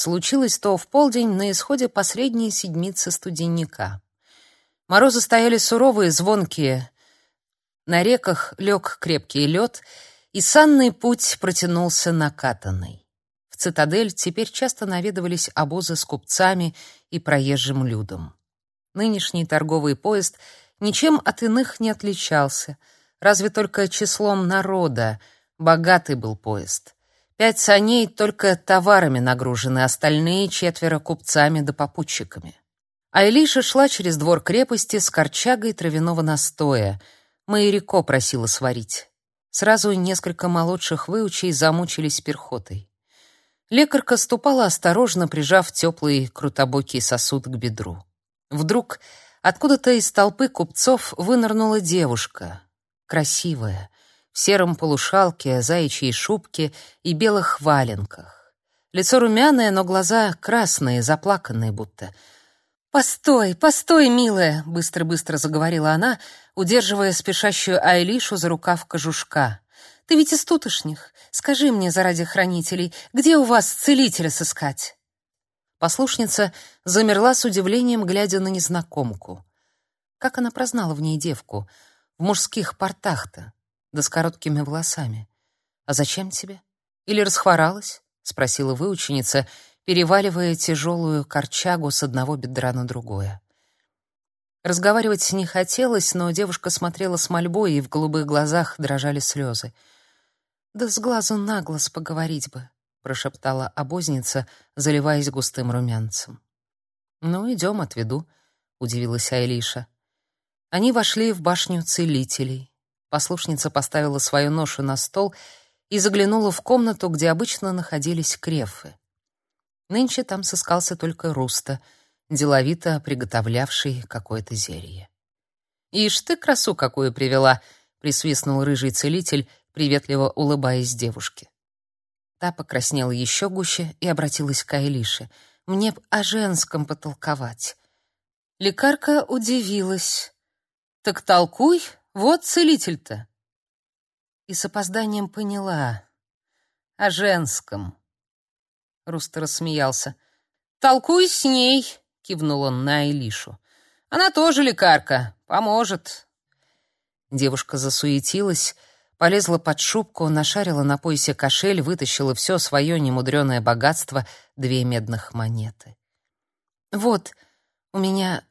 Случилось то в полдень на исходе последней седмицы студенника. Морозы стояли суровые, звонкие. На реках лег крепкий лед, и санный путь протянулся накатанный. В цитадель теперь часто наведывались обозы с купцами и проезжим людом. Нынешний торговый поезд ничем от иных не отличался, разве только числом народа. Богатый был поезд. Пять саней только товарами нагружены, остальные четверо купцами да попутчиками. А Элиша шла через двор крепости с корчагой травяного настоя. Майрико просила сварить. Сразу несколько молодших выучей замучились перхотой. Лекарка ступала осторожно, прижав теплый крутобокий сосуд к бедру. Вдруг откуда-то из толпы купцов вынырнула девушка, красивая, сером полушалке, заячьей шубке и белых валенках. Лицо румяное, но глаза красные, заплаканные будто. «Постой, постой, милая!» — быстро-быстро заговорила она, удерживая спешащую Айлишу за рукав кожушка. «Ты ведь из тутошних. Скажи мне, заради хранителей, где у вас целителя сыскать?» Послушница замерла с удивлением, глядя на незнакомку. Как она прознала в ней девку? В мужских портах-то, да с короткими волосами. «А зачем тебе? Или расхворалась?» — спросила выученица, переваливая тяжелую корчагу с одного бедра на другое. Разговаривать не хотелось, но девушка смотрела с мольбой, и в голубых глазах дрожали слезы. «Да с глазу на глаз поговорить бы», прошептала обозница, заливаясь густым румянцем. Ну, идем, отведу, удивилась Айлиша. Они вошли в башню целителей. Послушница поставила свою ношу на стол и заглянула в комнату, где обычно находились крефы. Нынче там сыскался только Руста, деловито приготовлявший какое-то зелье. «Ишь ты красу какую привела!» — присвистнул рыжий целитель, приветливо улыбаясь девушке. Та покраснела еще гуще и обратилась к Айлише. «Мне б о женском потолковать». Лекарка удивилась. «Так толкуй, вот целитель-то». И с опозданием поняла. «О женском». Руста рассмеялся. «Толкуй с ней», — кивнул он на Айлишу. «Она тоже лекарка, поможет». Девушка засуетилась, Полезла под шубку, нашарила на поясе кошель, вытащила все свое немудреное богатство, две медных монеты. «Вот, у меня...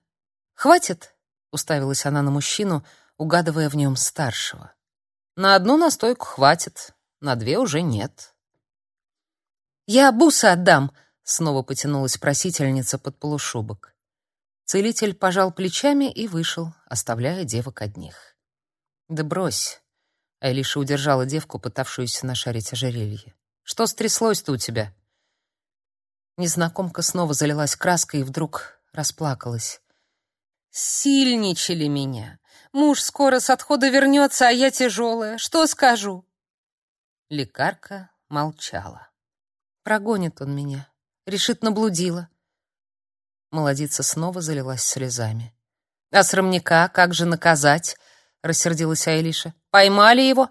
Хватит?» — уставилась она на мужчину, угадывая в нем старшего. «На одну настойку хватит, на две уже нет». «Я бусы отдам!» — снова потянулась просительница под полушубок. Целитель пожал плечами и вышел, оставляя девок одних. «Да брось!» Элиша удержала девку, пытавшуюся нашарить ожерелье. «Что стряслось-то у тебя?» Незнакомка снова залилась краской и вдруг расплакалась. «Сильничали меня. Муж скоро с отхода вернется, а я тяжелая. Что скажу?» Лекарка молчала. «Прогонит он меня. Решит, наблудила». Молодица снова залилась слезами. «А срамника как же наказать?» — рассердилась Айлиша. «Поймали его?»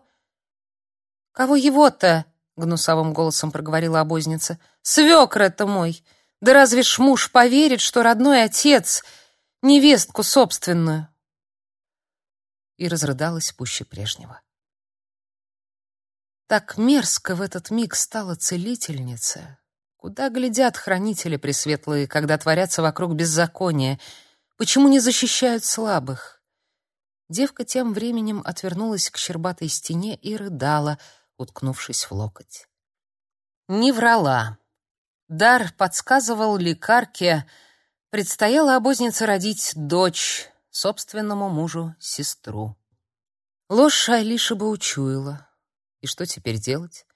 «Кого его-то?» — гнусавым голосом проговорила обозница. «Свекр это мой! Да разве ж муж поверит, что родной отец невестку собственную?» И разрыдалась пуще прежнего. Так мерзко в этот миг стала целительница. Куда глядят хранители пресветлые, когда творятся вокруг беззакония? Почему не защищают слабых? Девка тем временем отвернулась к щербатой стене и рыдала, уткнувшись в локоть. Не врала. Дар подсказывал лекарке, предстояло обознице родить дочь, собственному мужу сестру. Ложь Айлиша бы учуяла. И что теперь делать?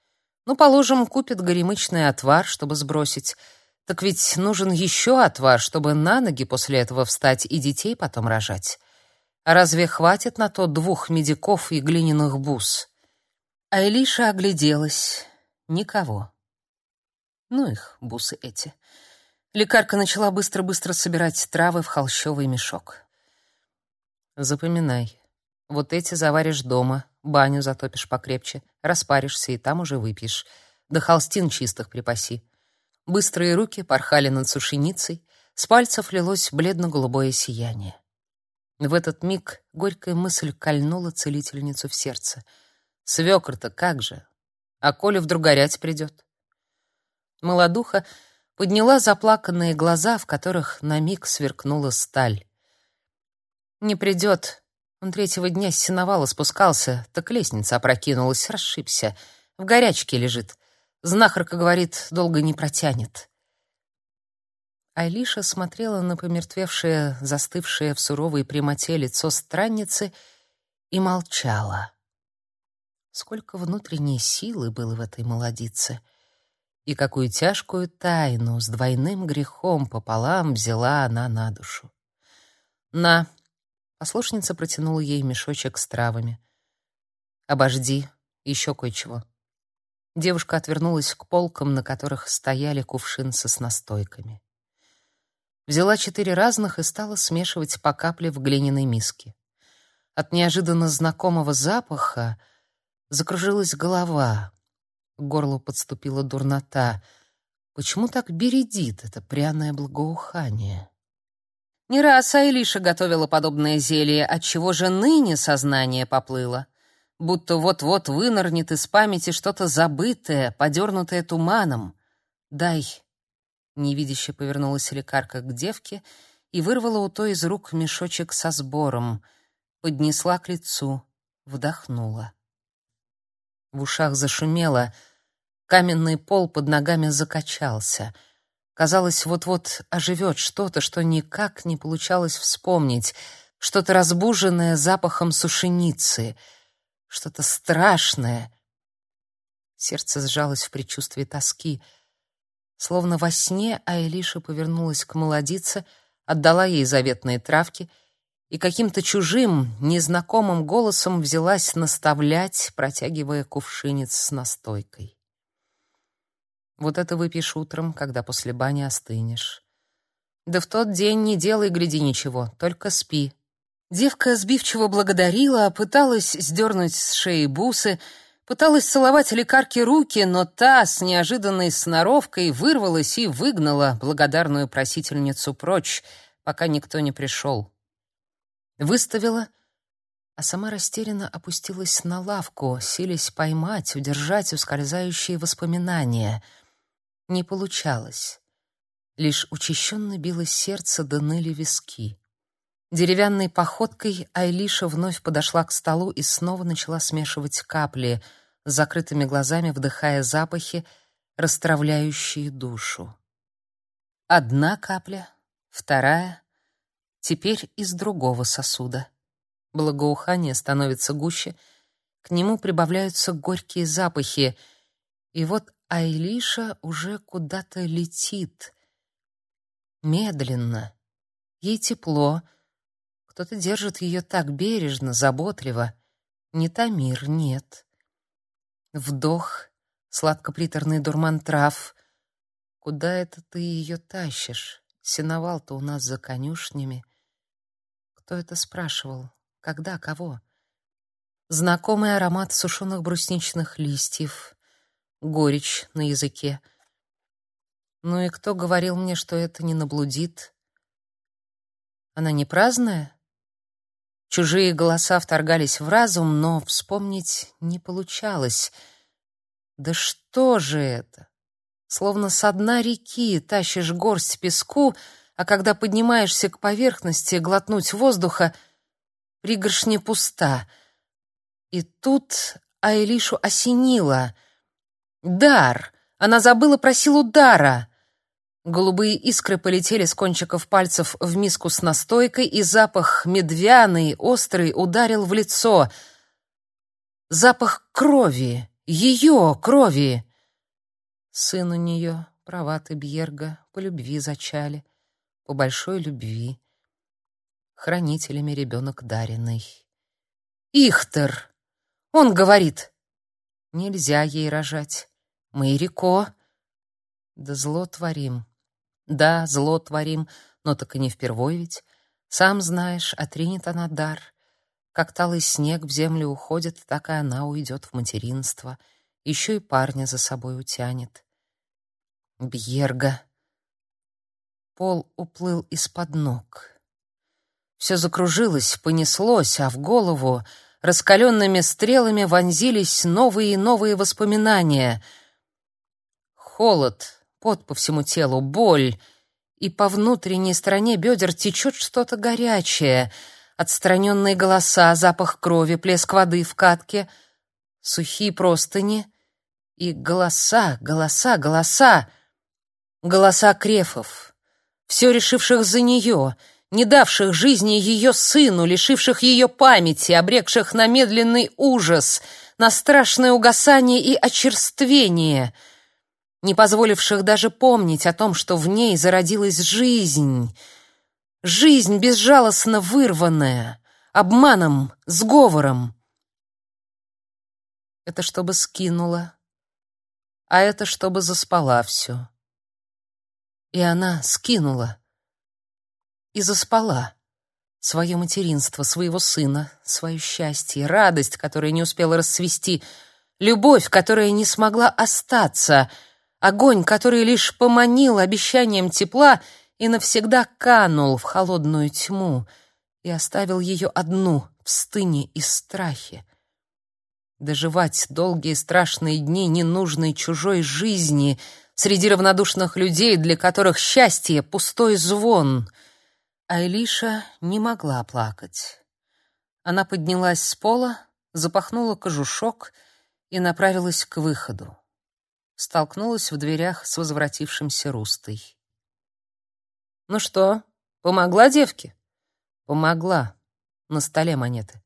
Ну, положим, купит горемычный отвар, чтобы сбросить. Так ведь нужен еще отвар, чтобы на ноги после этого встать и детей потом рожать. А разве хватит на то двух медиков и глиняных бус? А Элиша огляделась. Никого. Ну их, бусы эти. Лекарка начала быстро-быстро собирать травы в холщовый мешок. Запоминай. Вот эти заваришь дома, баню затопишь покрепче, распаришься и там уже выпьешь. Да холстин чистых припаси. Быстрые руки порхали над сушеницей, с пальцев лилось бледно-голубое сияние. В этот миг горькая мысль кольнула целительницу в сердце. Свекр-то как же? А коли вдруг горять придет? Молодуха подняла заплаканные глаза, в которых на миг сверкнула сталь. «Не придет. Он третьего дня с сеновала спускался, так лестница опрокинулась, расшибся. В горячке лежит. Знахарка говорит, долго не протянет». Айлиша смотрела на помертвевшее, застывшее в суровой прямоте лицо странницы и молчала. Сколько внутренней силы было в этой молодице — и какую тяжкую тайну с двойным грехом пополам взяла она на душу. «На!» — послушница протянула ей мешочек с травами. «Обожди, еще кое-чего». Девушка отвернулась к полкам, на которых стояли кувшинцы с настойками. Взяла четыре разных и стала смешивать по капле в глиняной миске. От неожиданно знакомого запаха закружилась голова — к горлу подступила дурнота. Почему так бередит это пряное благоухание? Не раз Айлиша готовила подобное зелье, отчего же ныне сознание поплыло. Будто вот-вот вынырнет из памяти что-то забытое, подернутое туманом. «Дай!» Невидяще повернулась лекарка к девке и вырвала у той из рук мешочек со сбором, поднесла к лицу, вдохнула. В ушах зашумело — Каменный пол под ногами закачался. Казалось, вот-вот оживет что-то, что никак не получалось вспомнить, что-то разбуженное запахом сушеницы, что-то страшное. Сердце сжалось в предчувствии тоски. Словно во сне Айлиша повернулась к молодице, отдала ей заветные травки и каким-то чужим, незнакомым голосом взялась наставлять, протягивая кувшинец с настойкой. Вот это выпьешь утром, когда после бани остынешь. Да в тот день не делай, гляди, ничего, только спи. Девка сбивчиво благодарила, пыталась сдернуть с шеи бусы, пыталась целовать лекарке руки, но та с неожиданной сноровкой вырвалась и выгнала благодарную просительницу прочь, пока никто не пришел. Выставила, а сама растерянно опустилась на лавку, силясь поймать, удержать ускользающие воспоминания — не получалось. Лишь учащенно билось сердце да ныли виски. Деревянной походкой Айлиша вновь подошла к столу и снова начала смешивать капли, с закрытыми глазами вдыхая запахи, расстравляющие душу. Одна капля, вторая, теперь из другого сосуда. Благоухание становится гуще, к нему прибавляются горькие запахи, и вот а Илиша уже куда-то летит. Медленно. Ей тепло. Кто-то держит ее так бережно, заботливо. Не Тамир, нет. Вдох, сладко-приторный дурман трав. Куда это ты ее тащишь? Сеновал-то у нас за конюшнями. Кто это спрашивал? Когда, кого? Знакомый аромат сушеных брусничных листьев, горечь на языке. Ну и кто говорил мне, что это не наблудит? Она не праздная? Чужие голоса вторгались в разум, но вспомнить не получалось. Да что же это? Словно с дна реки тащишь горсть песку, а когда поднимаешься к поверхности глотнуть воздуха, пригоршня пуста. И тут Айлишу осенило — Дар! Она забыла про силу дара! Голубые искры полетели с кончиков пальцев в миску с настойкой, и запах медвяный, острый, ударил в лицо. Запах крови, ее крови. Сын у нее, права ты, Бьерга, по любви зачали, по большой любви. Хранителями ребенок даренный. Ихтер! Он говорит, нельзя ей рожать. Майрико. Да зло творим. Да, зло творим, но так и не впервой ведь. Сам знаешь, отринет она дар. Как талый снег в землю уходит, так и она уйдет в материнство. Еще и парня за собой утянет. Бьерга. Пол уплыл из-под ног. Все закружилось, понеслось, а в голову раскаленными стрелами вонзились новые и новые воспоминания. Холод, пот по всему телу, боль, и по внутренней стороне бедер течет что-то горячее, отстраненные голоса, запах крови, плеск воды в катке, сухие простыни и голоса, голоса, голоса, голоса крефов, все решивших за нее — не давших жизни ее сыну, лишивших ее памяти, обрекших на медленный ужас, на страшное угасание и очерствение, не позволивших даже помнить о том, что в ней зародилась жизнь, жизнь безжалостно вырванная, обманом, сговором. Это чтобы скинула, а это чтобы заспала все. И она скинула и заспала. Свое материнство, своего сына, свое счастье, радость, которая не успела расцвести, любовь, которая не смогла остаться, огонь, который лишь поманил обещанием тепла и навсегда канул в холодную тьму и оставил ее одну в стыне и страхе. Доживать долгие страшные дни ненужной чужой жизни среди равнодушных людей, для которых счастье — пустой звон — Айлиша не могла плакать. Она поднялась с пола, запахнула кожушок и направилась к выходу. Столкнулась в дверях с возвратившимся Рустой. «Ну что, помогла девке?» «Помогла. На столе монеты».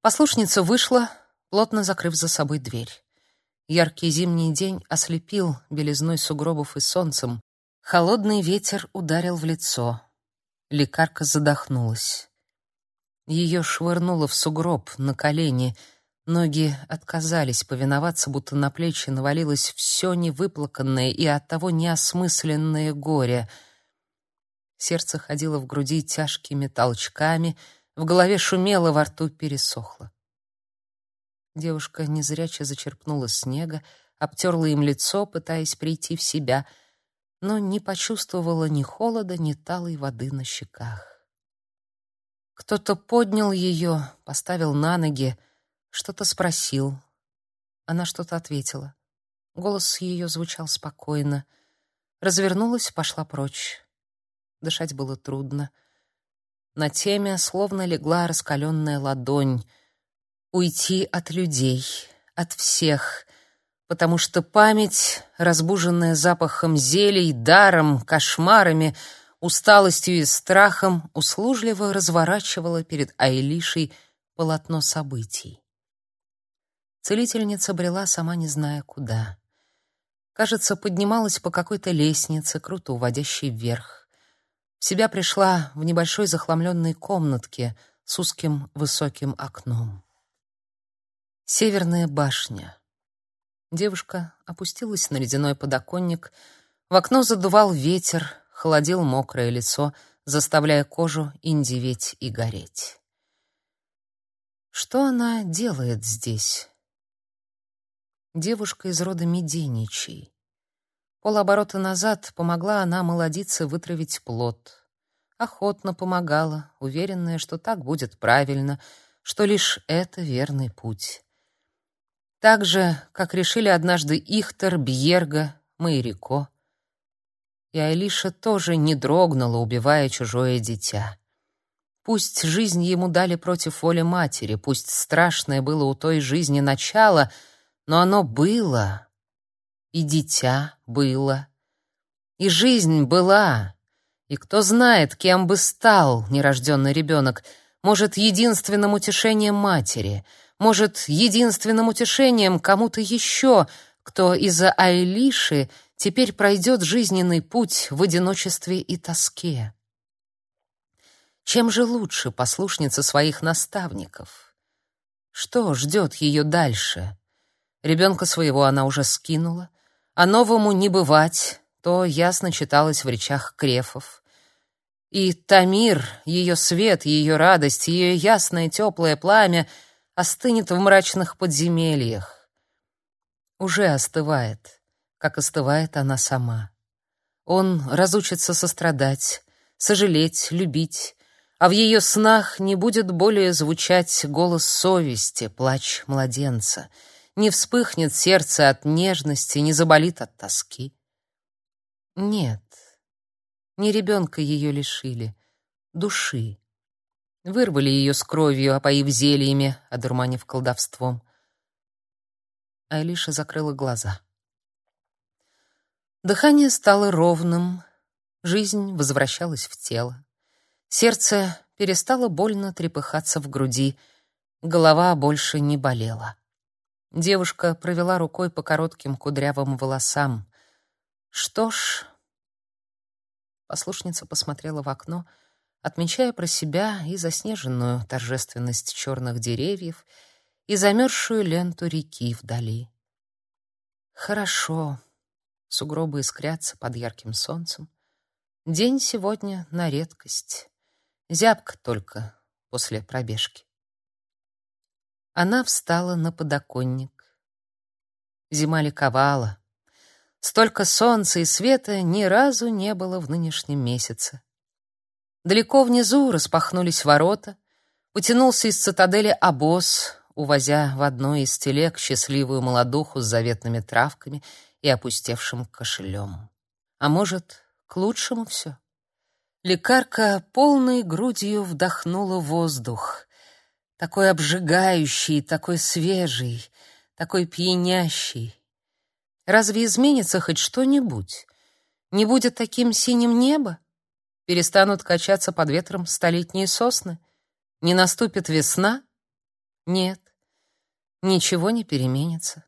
Послушница вышла, плотно закрыв за собой дверь. Яркий зимний день ослепил белизной сугробов и солнцем. Холодный ветер ударил в лицо. Лекарка задохнулась. Ее швырнуло в сугроб на колени. Ноги отказались повиноваться, будто на плечи навалилось все невыплаканное и оттого неосмысленное горе. Сердце ходило в груди тяжкими толчками, в голове шумело, во рту пересохло. Девушка незряче зачерпнула снега, обтерла им лицо, пытаясь прийти в себя — но не почувствовала ни холода, ни талой воды на щеках. Кто-то поднял ее, поставил на ноги, что-то спросил. Она что-то ответила. Голос ее звучал спокойно. Развернулась, пошла прочь. Дышать было трудно. На теме словно легла раскаленная ладонь. Уйти от людей, от всех, потому что память, разбуженная запахом зелий, даром, кошмарами, усталостью и страхом, услужливо разворачивала перед Айлишей полотно событий. Целительница брела сама не зная куда. Кажется, поднималась по какой-то лестнице, круто уводящей вверх. В себя пришла в небольшой захламленной комнатке с узким высоким окном. Северная башня. Девушка опустилась на ледяной подоконник. В окно задувал ветер, холодил мокрое лицо, заставляя кожу индиветь и гореть. Что она делает здесь? Девушка из рода Меденичей. Полоборота назад помогла она молодице вытравить плод. Охотно помогала, уверенная, что так будет правильно, что лишь это верный путь. Так же, как решили однажды Ихтер, Бьерга, Майрико. И Алиша тоже не дрогнула, убивая чужое дитя. Пусть жизнь ему дали против воли матери, пусть страшное было у той жизни начало, но оно было. И дитя было. И жизнь была. И кто знает, кем бы стал нерожденный ребенок, может, единственным утешением матери — может, единственным утешением кому-то еще, кто из-за Айлиши теперь пройдет жизненный путь в одиночестве и тоске. Чем же лучше послушница своих наставников? Что ждет ее дальше? Ребенка своего она уже скинула, а новому не бывать, то ясно читалось в речах крефов. И Тамир, ее свет, ее радость, ее ясное теплое пламя — остынет в мрачных подземельях. Уже остывает. как остывает она сама. Он разучится сострадать, сожалеть, любить, а в ее снах не будет более звучать голос совести, плач младенца, не вспыхнет сердце от нежности, не заболит от тоски. Нет, не ребенка ее лишили, души. Вырвали ее с кровью, опоив зельями, одурманив колдовством. Айлиша закрыла глаза. Дыхание стало ровным, жизнь возвращалась в тело. Сердце перестало больно трепыхаться в груди, голова больше не болела. Девушка провела рукой по коротким кудрявым волосам. Что ж, послушница посмотрела в окно, отмечая про себя и заснеженную торжественность черных деревьев, и замерзшую ленту реки вдали. Хорошо. Сугробы искрятся под ярким солнцем. День сегодня на редкость. Зябко только после пробежки. Она встала на подоконник. Зима ликовала. Столько солнца и света ни разу не было в нынешнем месяце. Далеко внизу распахнулись ворота, утянулся из цитадели обоз, увозя в одной из телег счастливую молодуху с заветными травками и опустевшим кошелем. А может, к лучшему все? Лекарка полной грудью вдохнула воздух, такой обжигающий, такой свежий, такой пьянящий. Разве изменится хоть что-нибудь? Не будет таким синим небо? Перестанут качаться под ветром столетние сосны? Не наступит весна? Нет, ничего не переменится.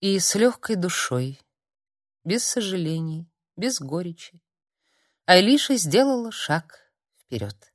И с легкой душой, без сожалений, без горечи, Айлиша сделала шаг вперед.